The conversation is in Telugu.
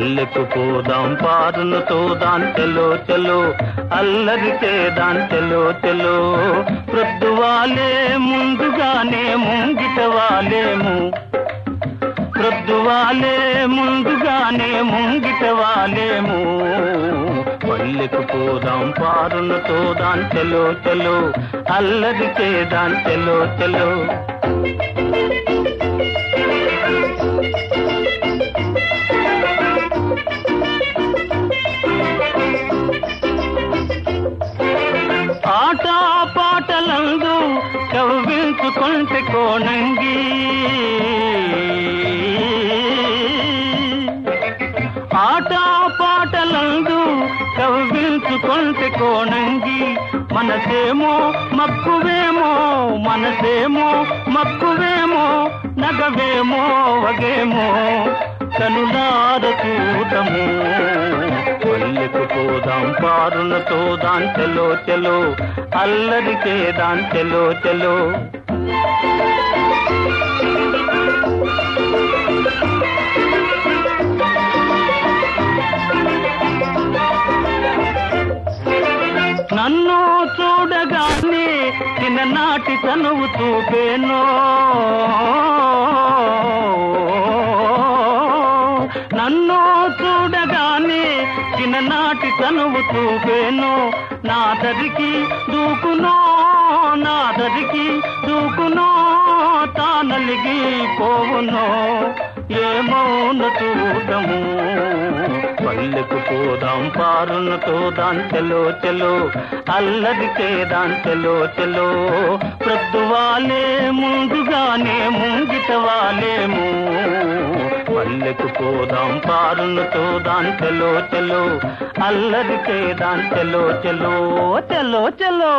పల్లెకు పోదాం పారును తోదాం చెలో చెలో అల్లరి చేదాం చెలో చెలో ప్రొద్దువాలే ముందుగానే ముంగిట వాలేము ప్రొద్దువాలే ముందుగానే ముంగిట వాలేము పల్లెకు పోదాం పారును తోదాం చెలో చెలో అల్లరి చేదాం చెలో చెలో ఆట పాటలందు కవ్వించుకుంటే కోణంగి ఆట పాటలందు కవ్వించుకుంటే కోణంగి మనసేమో మక్కువేమో మనసేమో మక్కువేమో నగవేమో వగేమో. కనులార చూడము పల్లెకు పోదాం పారులతో దాంతలో చెలో అల్లరి చేదాం చెలో చెలో నన్ను చూడగానే చిన్ననాటి తనువు చూపేనో. చిన్ననాటి తనువు చూపేను. నా దరికి దూకునో నా దరికి దూకునో తానలిగి పోవునో. ఏమౌన చూడము. పల్లెకు పోదాం పారును తోదాం చెలో చెలో. అల్లరి చేదాం చెలో చెలో. ప్రద్దువాలే ముందుగానే ముంగిట వాలే. పల్లెకు పోదాం పారును చూదాం చలో చలో అల్లరి చేదాం చలో చలో చలో చెలో.